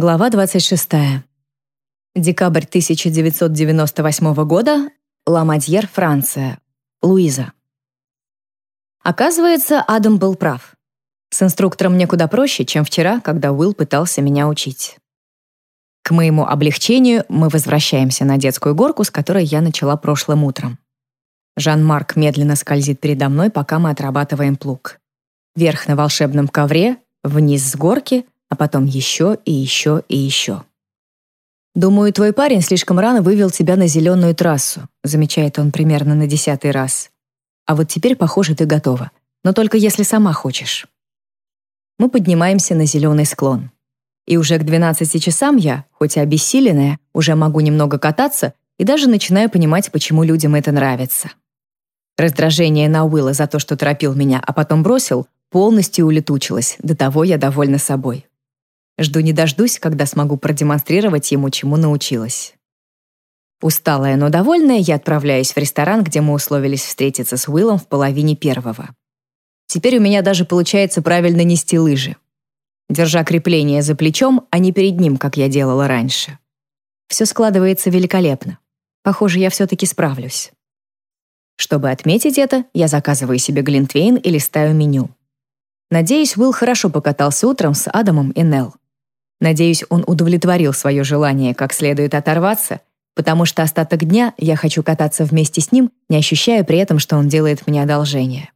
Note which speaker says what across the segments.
Speaker 1: Глава 26. Декабрь 1998 года. Ламадьер, Франция. Луиза. Оказывается, Адам был прав. С инструктором мне куда проще, чем вчера, когда Уилл пытался меня учить. К моему облегчению мы возвращаемся на детскую горку, с которой я начала прошлым утром. Жан-Марк медленно скользит передо мной, пока мы отрабатываем плуг. Вверх на волшебном ковре, вниз с горки, а потом еще и еще и еще. «Думаю, твой парень слишком рано вывел тебя на зеленую трассу», замечает он примерно на десятый раз. «А вот теперь, похоже, ты готова. Но только если сама хочешь». Мы поднимаемся на зеленый склон. И уже к 12 часам я, хоть и обессиленная, уже могу немного кататься и даже начинаю понимать, почему людям это нравится. Раздражение на Уилла за то, что торопил меня, а потом бросил, полностью улетучилось, до того я довольна собой. Жду не дождусь, когда смогу продемонстрировать ему, чему научилась. Усталая, но довольная, я отправляюсь в ресторан, где мы условились встретиться с Уиллом в половине первого. Теперь у меня даже получается правильно нести лыжи. Держа крепление за плечом, а не перед ним, как я делала раньше. Все складывается великолепно. Похоже, я все-таки справлюсь. Чтобы отметить это, я заказываю себе глинтвейн и листаю меню. Надеюсь, Уилл хорошо покатался утром с Адамом и Нелл. Надеюсь, он удовлетворил свое желание как следует оторваться, потому что остаток дня я хочу кататься вместе с ним, не ощущая при этом, что он делает мне одолжение.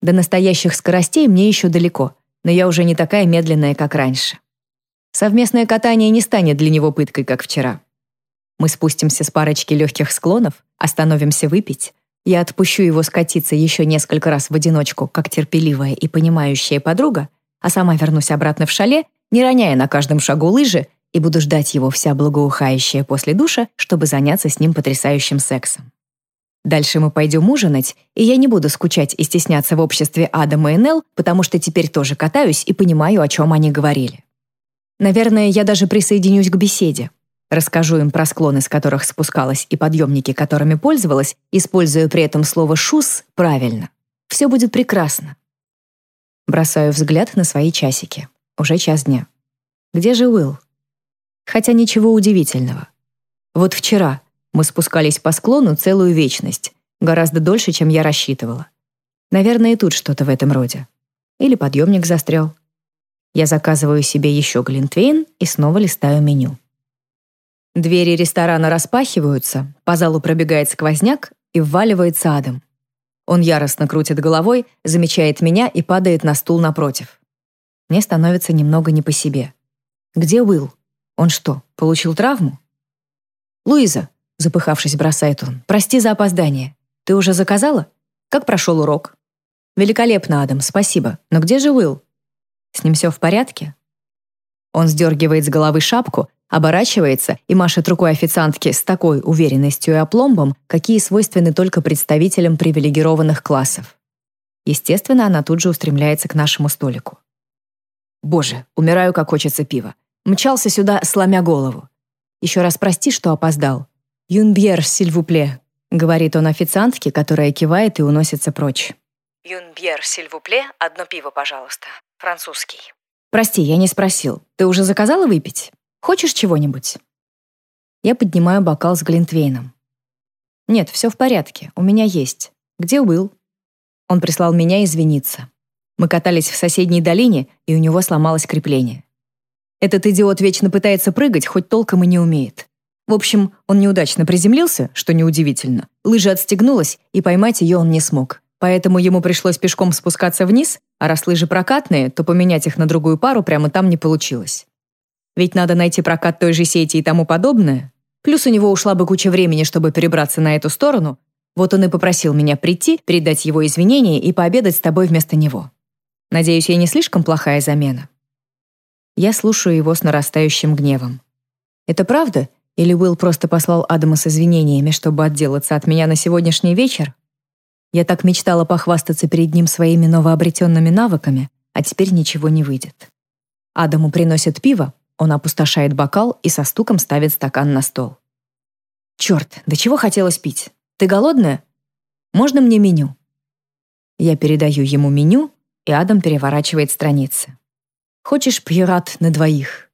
Speaker 1: До настоящих скоростей мне еще далеко, но я уже не такая медленная, как раньше. Совместное катание не станет для него пыткой, как вчера. Мы спустимся с парочки легких склонов, остановимся выпить. Я отпущу его скатиться еще несколько раз в одиночку, как терпеливая и понимающая подруга, а сама вернусь обратно в шале, не роняя на каждом шагу лыжи, и буду ждать его вся благоухающая после душа, чтобы заняться с ним потрясающим сексом. Дальше мы пойдем ужинать, и я не буду скучать и стесняться в обществе Адама и Нелл, потому что теперь тоже катаюсь и понимаю, о чем они говорили. Наверное, я даже присоединюсь к беседе. Расскажу им про склоны, с которых спускалась, и подъемники, которыми пользовалась, используя при этом слово «шус» правильно. Все будет прекрасно. Бросаю взгляд на свои часики. Уже час дня. Где же Уилл? Хотя ничего удивительного. Вот вчера мы спускались по склону целую вечность, гораздо дольше, чем я рассчитывала. Наверное, и тут что-то в этом роде. Или подъемник застрял. Я заказываю себе еще глинтвейн и снова листаю меню. Двери ресторана распахиваются, по залу пробегает сквозняк и вваливается Адам. Он яростно крутит головой, замечает меня и падает на стул напротив. Мне становится немного не по себе. Где Уилл? Он что, получил травму? «Луиза», — запыхавшись, бросает он, — «прости за опоздание. Ты уже заказала? Как прошел урок?» «Великолепно, Адам, спасибо. Но где же Уилл?» С ним все в порядке? Он сдергивает с головы шапку, оборачивается и машет рукой официантке с такой уверенностью и опломбом, какие свойственны только представителям привилегированных классов. Естественно, она тут же устремляется к нашему столику. Боже, умираю, как хочется пива. Мчался сюда, сломя голову. Еще раз прости, что опоздал. «Юнбьер, сильвупле», — говорит он официантке, которая кивает и уносится прочь.
Speaker 2: «Юнбьер, сильвупле, одно пиво, пожалуйста. Французский».
Speaker 1: «Прости, я не спросил. Ты уже заказала выпить? Хочешь чего-нибудь?» Я поднимаю бокал с Глинтвейном. «Нет, все в порядке. У меня есть. Где Уилл?» Он прислал меня извиниться. Мы катались в соседней долине, и у него сломалось крепление. Этот идиот вечно пытается прыгать, хоть толком и не умеет. В общем, он неудачно приземлился, что неудивительно. Лыжа отстегнулась, и поймать ее он не смог. Поэтому ему пришлось пешком спускаться вниз, а раз лыжи прокатные, то поменять их на другую пару прямо там не получилось. Ведь надо найти прокат той же сети и тому подобное. Плюс у него ушла бы куча времени, чтобы перебраться на эту сторону. Вот он и попросил меня прийти, передать его извинения и пообедать с тобой вместо него. Надеюсь, я не слишком плохая замена. Я слушаю его с нарастающим гневом. Это правда? Или Уилл просто послал Адама с извинениями, чтобы отделаться от меня на сегодняшний вечер? Я так мечтала похвастаться перед ним своими новообретенными навыками, а теперь ничего не выйдет. Адаму приносят пиво, он опустошает бокал и со стуком ставит стакан на стол. «Черт, до чего хотелось пить? Ты голодная? Можно мне меню?» Я передаю ему меню, и Адам переворачивает страницы. «Хочешь пьерат на двоих?»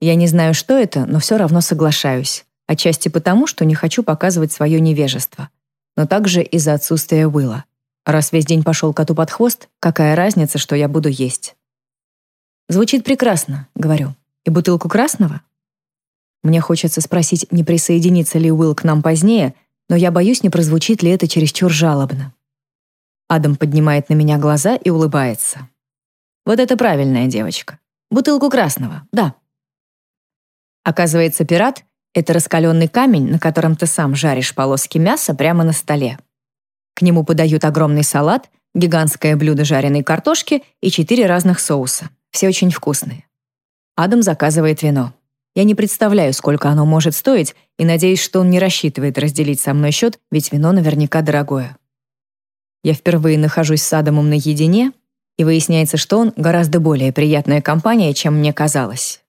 Speaker 1: Я не знаю, что это, но все равно соглашаюсь. Отчасти потому, что не хочу показывать свое невежество. Но также из-за отсутствия Уилла. Раз весь день пошел коту под хвост, какая разница, что я буду есть? Звучит прекрасно, говорю. И бутылку красного? Мне хочется спросить, не присоединится ли Уилл к нам позднее, но я боюсь, не прозвучит ли это чересчур жалобно. Адам поднимает на меня глаза и улыбается. Вот это правильная девочка. Бутылку красного, да. Оказывается, пират — это раскаленный камень, на котором ты сам жаришь полоски мяса прямо на столе. К нему подают огромный салат, гигантское блюдо жареной картошки и четыре разных соуса. Все очень вкусные. Адам заказывает вино. Я не представляю, сколько оно может стоить, и надеюсь, что он не рассчитывает разделить со мной счет, ведь вино наверняка дорогое. Я впервые нахожусь с Адамом наедине, и выясняется, что он гораздо более приятная компания, чем мне казалось.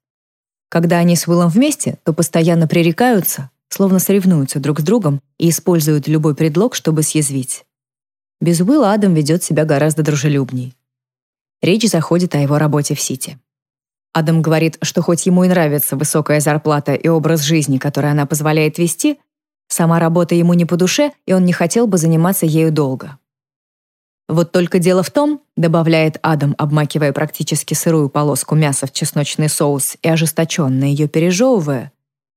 Speaker 1: Когда они с Уиллом вместе, то постоянно пререкаются, словно соревнуются друг с другом и используют любой предлог, чтобы съязвить. Без Уилла Адам ведет себя гораздо дружелюбней. Речь заходит о его работе в Сити. Адам говорит, что хоть ему и нравится высокая зарплата и образ жизни, который она позволяет вести, сама работа ему не по душе, и он не хотел бы заниматься ею долго. Вот только дело в том, добавляет Адам, обмакивая практически сырую полоску мяса в чесночный соус и ожесточенно ее пережевывая,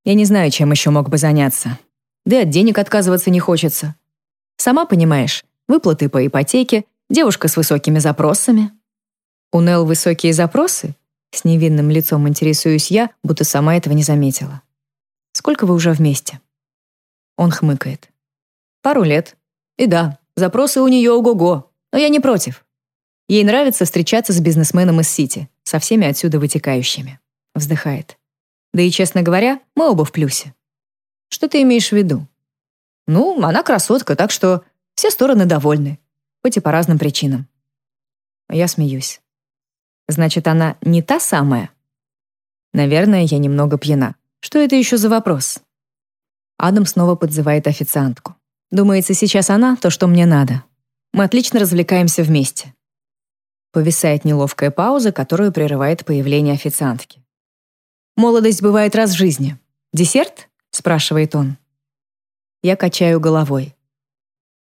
Speaker 1: я не знаю, чем еще мог бы заняться. Да и от денег отказываться не хочется. Сама понимаешь, выплаты по ипотеке, девушка с высокими запросами. У Нелл высокие запросы? С невинным лицом интересуюсь я, будто сама этого не заметила. Сколько вы уже вместе? Он хмыкает. Пару лет. И да, запросы у нее ого-го, но я не против. Ей нравится встречаться с бизнесменом из Сити, со всеми отсюда вытекающими. Вздыхает. Да и, честно говоря, мы оба в плюсе. Что ты имеешь в виду? Ну, она красотка, так что все стороны довольны, хоть и по разным причинам. Я смеюсь. Значит, она не та самая? Наверное, я немного пьяна. Что это еще за вопрос? Адам снова подзывает официантку. Думается, сейчас она то, что мне надо. Мы отлично развлекаемся вместе. Повисает неловкая пауза, которую прерывает появление официантки. «Молодость бывает раз в жизни. Десерт?» — спрашивает он. Я качаю головой.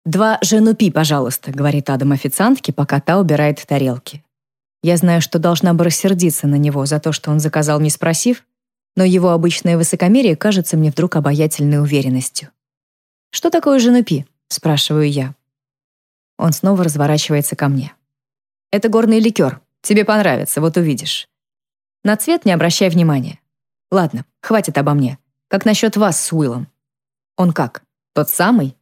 Speaker 1: «Два женупи, пожалуйста», — говорит Адам официантке, пока та убирает тарелки. Я знаю, что должна бы рассердиться на него за то, что он заказал, не спросив, но его обычное высокомерие кажется мне вдруг обаятельной уверенностью. «Что такое женупи?» — спрашиваю я. Он снова разворачивается ко мне. «Это горный ликер. Тебе понравится, вот увидишь. На цвет не обращай внимания. Ладно, хватит обо мне. Как насчет вас с Уиллом? Он как? Тот самый?»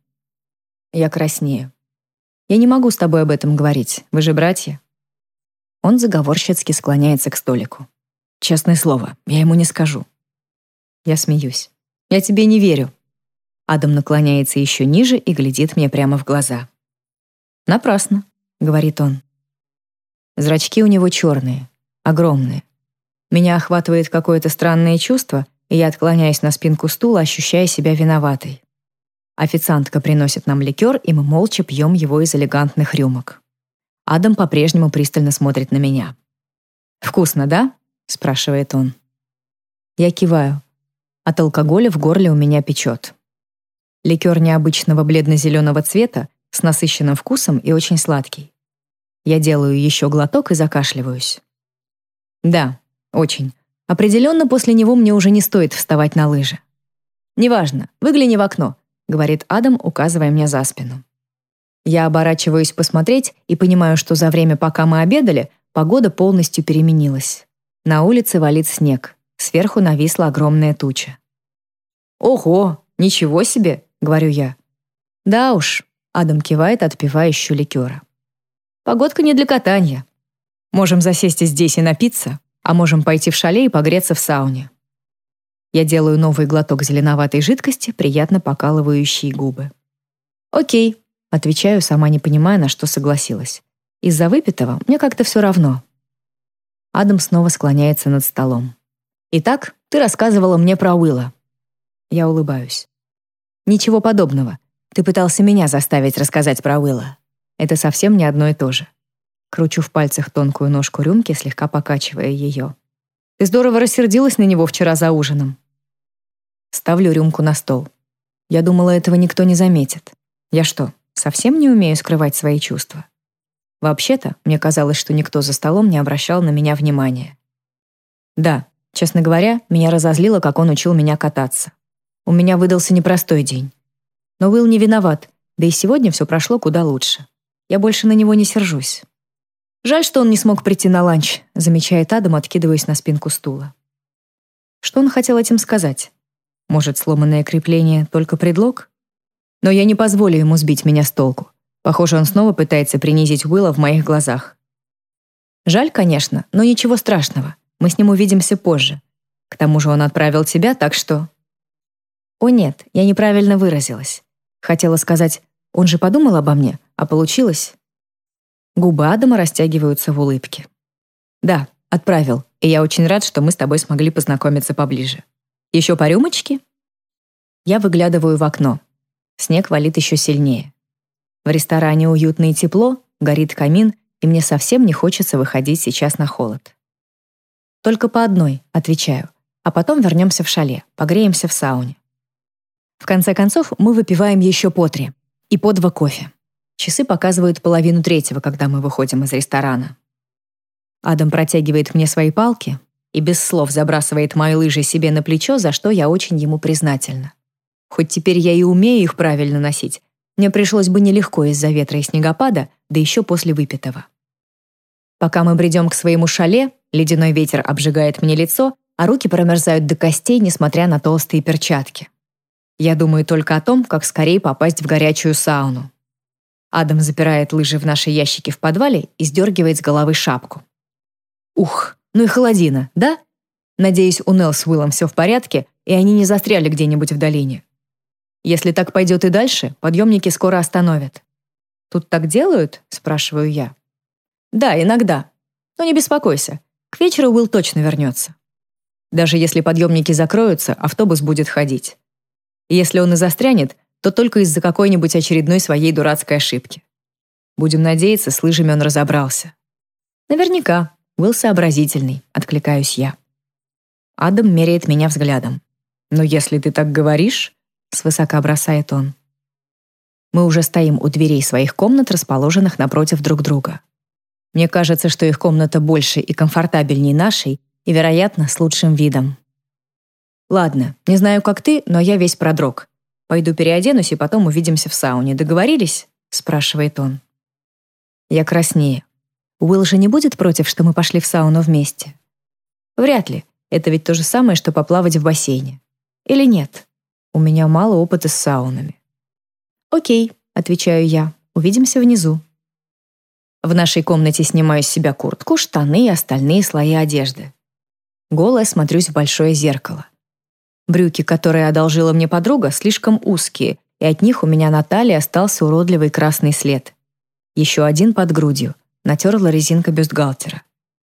Speaker 1: Я краснею. «Я не могу с тобой об этом говорить. Вы же братья». Он заговорщицки склоняется к столику. «Честное слово, я ему не скажу». Я смеюсь. «Я тебе не верю». Адам наклоняется еще ниже и глядит мне прямо в глаза. «Напрасно», — говорит он. Зрачки у него черные, огромные. Меня охватывает какое-то странное чувство, и я отклоняюсь на спинку стула, ощущая себя виноватой. Официантка приносит нам ликер, и мы молча пьем его из элегантных рюмок. Адам по-прежнему пристально смотрит на меня. «Вкусно, да?» — спрашивает он. Я киваю. От алкоголя в горле у меня печет. Ликер необычного бледно-зеленого цвета, с насыщенным вкусом и очень сладкий. Я делаю еще глоток и закашливаюсь. Да, очень. Определенно после него мне уже не стоит вставать на лыжи. «Неважно, выгляни в окно», — говорит Адам, указывая мне за спину. Я оборачиваюсь посмотреть и понимаю, что за время, пока мы обедали, погода полностью переменилась. На улице валит снег. Сверху нависла огромная туча. «Ого, ничего себе!» — говорю я. «Да уж», — Адам кивает, отпивая еще ликера. «Погодка не для катания. Можем засесть здесь и напиться, а можем пойти в шале и погреться в сауне». Я делаю новый глоток зеленоватой жидкости, приятно покалывающие губы. «Окей», Отвечаю, сама не понимая, на что согласилась. Из-за выпитого мне как-то все равно. Адам снова склоняется над столом. «Итак, ты рассказывала мне про Уилла». Я улыбаюсь. «Ничего подобного. Ты пытался меня заставить рассказать про Уилла. Это совсем не одно и то же». Кручу в пальцах тонкую ножку рюмки, слегка покачивая ее. Ты здорово рассердилась на него вчера за ужином». Ставлю рюмку на стол. Я думала, этого никто не заметит. Я что, совсем не умею скрывать свои чувства? Вообще-то, мне казалось, что никто за столом не обращал на меня внимания. Да, честно говоря, меня разозлило, как он учил меня кататься. У меня выдался непростой день. Но Уилл не виноват, да и сегодня все прошло куда лучше. Я больше на него не сержусь. Жаль, что он не смог прийти на ланч, замечает Адам, откидываясь на спинку стула. Что он хотел этим сказать? Может, сломанное крепление — только предлог? Но я не позволю ему сбить меня с толку. Похоже, он снова пытается принизить Уилла в моих глазах. Жаль, конечно, но ничего страшного. Мы с ним увидимся позже. К тому же он отправил тебя, так что... О нет, я неправильно выразилась. Хотела сказать, он же подумал обо мне, а получилось... Губы Адама растягиваются в улыбке. Да, отправил, и я очень рад, что мы с тобой смогли познакомиться поближе. Еще по рюмочке? Я выглядываю в окно. Снег валит еще сильнее. В ресторане уютно и тепло, горит камин, и мне совсем не хочется выходить сейчас на холод. Только по одной, отвечаю, а потом вернемся в шале, погреемся в сауне. В конце концов, мы выпиваем еще по три и по два кофе. Часы показывают половину третьего, когда мы выходим из ресторана. Адам протягивает мне свои палки и без слов забрасывает мои лыжи себе на плечо, за что я очень ему признательна. Хоть теперь я и умею их правильно носить, мне пришлось бы нелегко из-за ветра и снегопада, да еще после выпитого. Пока мы бредем к своему шале, ледяной ветер обжигает мне лицо, а руки промерзают до костей, несмотря на толстые перчатки. Я думаю только о том, как скорее попасть в горячую сауну. Адам запирает лыжи в наши ящики в подвале и сдергивает с головы шапку. Ух, ну и холодина, да? Надеюсь, у Нелл с Уиллом все в порядке, и они не застряли где-нибудь в долине. Если так пойдет и дальше, подъемники скоро остановят. «Тут так делают?» — спрашиваю я. «Да, иногда. Но не беспокойся. К вечеру Уилл точно вернется. Даже если подъемники закроются, автобус будет ходить. Если он и застрянет, то только из-за какой-нибудь очередной своей дурацкой ошибки. Будем надеяться, с лыжами он разобрался. Наверняка. Уилл сообразительный, откликаюсь я. Адам меряет меня взглядом. Но если ты так говоришь, свысока бросает он. Мы уже стоим у дверей своих комнат, расположенных напротив друг друга. Мне кажется, что их комната больше и комфортабельнее нашей, и, вероятно, с лучшим видом. Ладно, не знаю, как ты, но я весь продрог. Пойду переоденусь и потом увидимся в сауне. Договорились? спрашивает он. Я краснею. Уилл же не будет против, что мы пошли в сауну вместе? Вряд ли. Это ведь то же самое, что поплавать в бассейне. Или нет? У меня мало опыта с саунами. Окей, отвечаю я. Увидимся внизу. В нашей комнате снимаю с себя куртку, штаны и остальные слои одежды. Голая смотрюсь в большое зеркало. Брюки, которые одолжила мне подруга, слишком узкие, и от них у меня на талии остался уродливый красный след. Еще один под грудью. Натерла резинка бюстгальтера.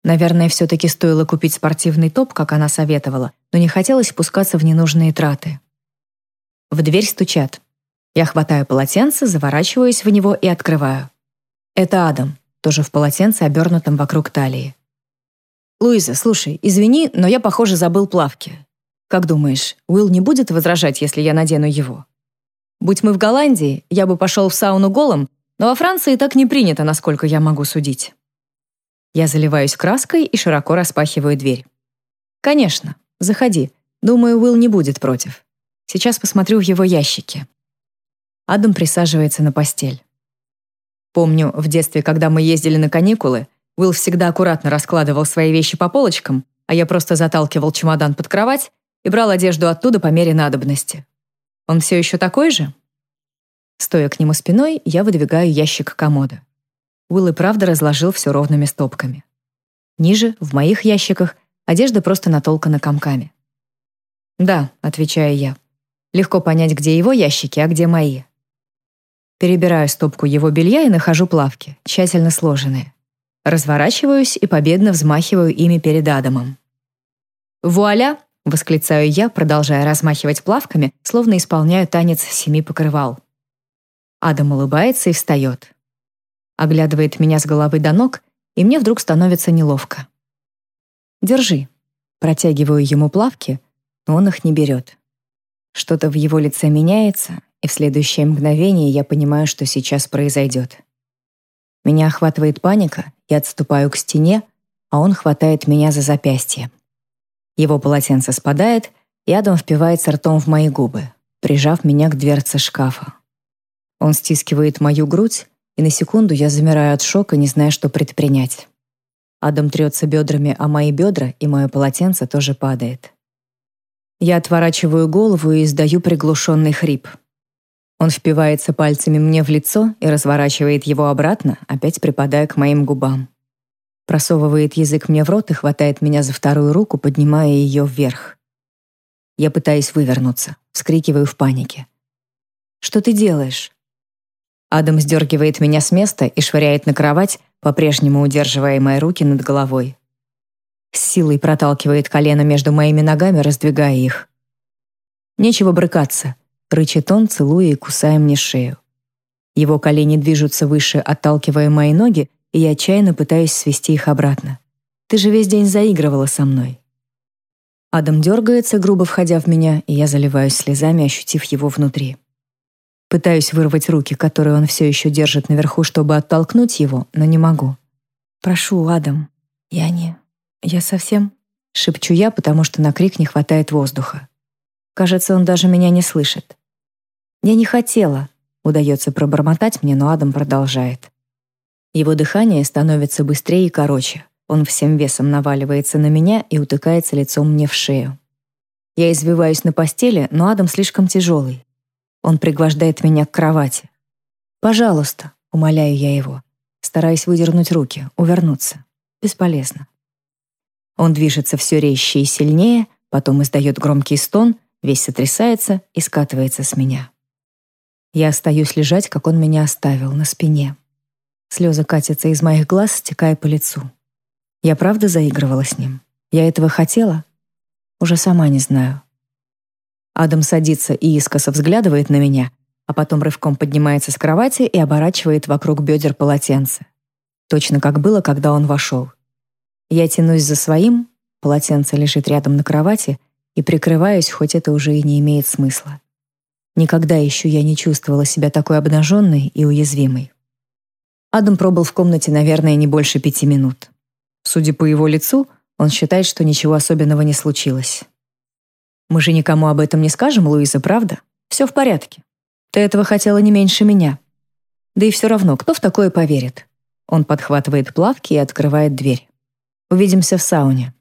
Speaker 1: Наверное, все-таки стоило купить спортивный топ, как она советовала, но не хотелось пускаться в ненужные траты. В дверь стучат. Я хватаю полотенце, заворачиваюсь в него и открываю. Это Адам, тоже в полотенце, обернутом вокруг талии. «Луиза, слушай, извини, но я, похоже, забыл плавки. Как думаешь, Уилл не будет возражать, если я надену его? Будь мы в Голландии, я бы пошел в сауну голым, но во Франции так не принято, насколько я могу судить». Я заливаюсь краской и широко распахиваю дверь. «Конечно, заходи. Думаю, Уилл не будет против». Сейчас посмотрю в его ящики. Адам присаживается на постель. Помню, в детстве, когда мы ездили на каникулы, Уилл всегда аккуратно раскладывал свои вещи по полочкам, а я просто заталкивал чемодан под кровать и брал одежду оттуда по мере надобности. Он все еще такой же? Стоя к нему спиной, я выдвигаю ящик комода. Уилл и правда разложил все ровными стопками. Ниже, в моих ящиках, одежда просто натолкана комками. «Да», — отвечаю я. Легко понять, где его ящики, а где мои. Перебираю стопку его белья и нахожу плавки, тщательно сложенные. Разворачиваюсь и победно взмахиваю ими перед Адамом. «Вуаля!» — восклицаю я, продолжая размахивать плавками, словно исполняю танец семи покрывал. Адам улыбается и встает. Оглядывает меня с головы до ног, и мне вдруг становится неловко. «Держи». Протягиваю ему плавки, но он их не берет. Что-то в его лице меняется, и в следующее мгновение я понимаю, что сейчас произойдет. Меня охватывает паника, я отступаю к стене, а он хватает меня за запястье. Его полотенце спадает, и Адам впивается ртом в мои губы, прижав меня к дверце шкафа. Он стискивает мою грудь, и на секунду я замираю от шока, не зная, что предпринять. Адам трется бедрами о мои бедра, и мое полотенце тоже падает. Я отворачиваю голову и издаю приглушенный хрип. Он впивается пальцами мне в лицо и разворачивает его обратно, опять припадая к моим губам. Просовывает язык мне в рот и хватает меня за вторую руку, поднимая ее вверх. Я пытаюсь вывернуться, вскрикиваю в панике. «Что ты делаешь?» Адам сдергивает меня с места и швыряет на кровать, по-прежнему удерживая мои руки над головой. С силой проталкивает колено между моими ногами, раздвигая их. Нечего брыкаться, рычит он, целуя и кусая мне шею. Его колени движутся выше, отталкивая мои ноги, и я отчаянно пытаюсь свести их обратно. Ты же весь день заигрывала со мной. Адам дергается, грубо входя в меня, и я заливаюсь слезами, ощутив его внутри. Пытаюсь вырвать руки, которые он все еще держит наверху, чтобы оттолкнуть его, но не могу. «Прошу, Адам, я не... Я совсем...» Шепчу я, потому что на крик не хватает воздуха. Кажется, он даже меня не слышит. «Я не хотела», — удается пробормотать мне, но Адам продолжает. Его дыхание становится быстрее и короче. Он всем весом наваливается на меня и утыкается лицом мне в шею. Я извиваюсь на постели, но Адам слишком тяжелый. Он пригвождает меня к кровати. «Пожалуйста», — умоляю я его, стараясь выдернуть руки, увернуться. Бесполезно. Он движется все резче и сильнее, потом издает громкий стон, весь сотрясается и скатывается с меня. Я остаюсь лежать, как он меня оставил, на спине. Слезы катятся из моих глаз, стекая по лицу. Я правда заигрывала с ним? Я этого хотела? Уже сама не знаю. Адам садится и искоса взглядывает на меня, а потом рывком поднимается с кровати и оборачивает вокруг бедер полотенце. Точно как было, когда он вошел. Я тянусь за своим, полотенце лежит рядом на кровати, и прикрываюсь, хоть это уже и не имеет смысла. Никогда еще я не чувствовала себя такой обнаженной и уязвимой. Адам пробыл в комнате, наверное, не больше пяти минут. Судя по его лицу, он считает, что ничего особенного не случилось. Мы же никому об этом не скажем, Луиза, правда? Все в порядке. Ты этого хотела не меньше меня. Да и все равно, кто в такое поверит? Он подхватывает плавки и открывает дверь. Увидимся в сауне.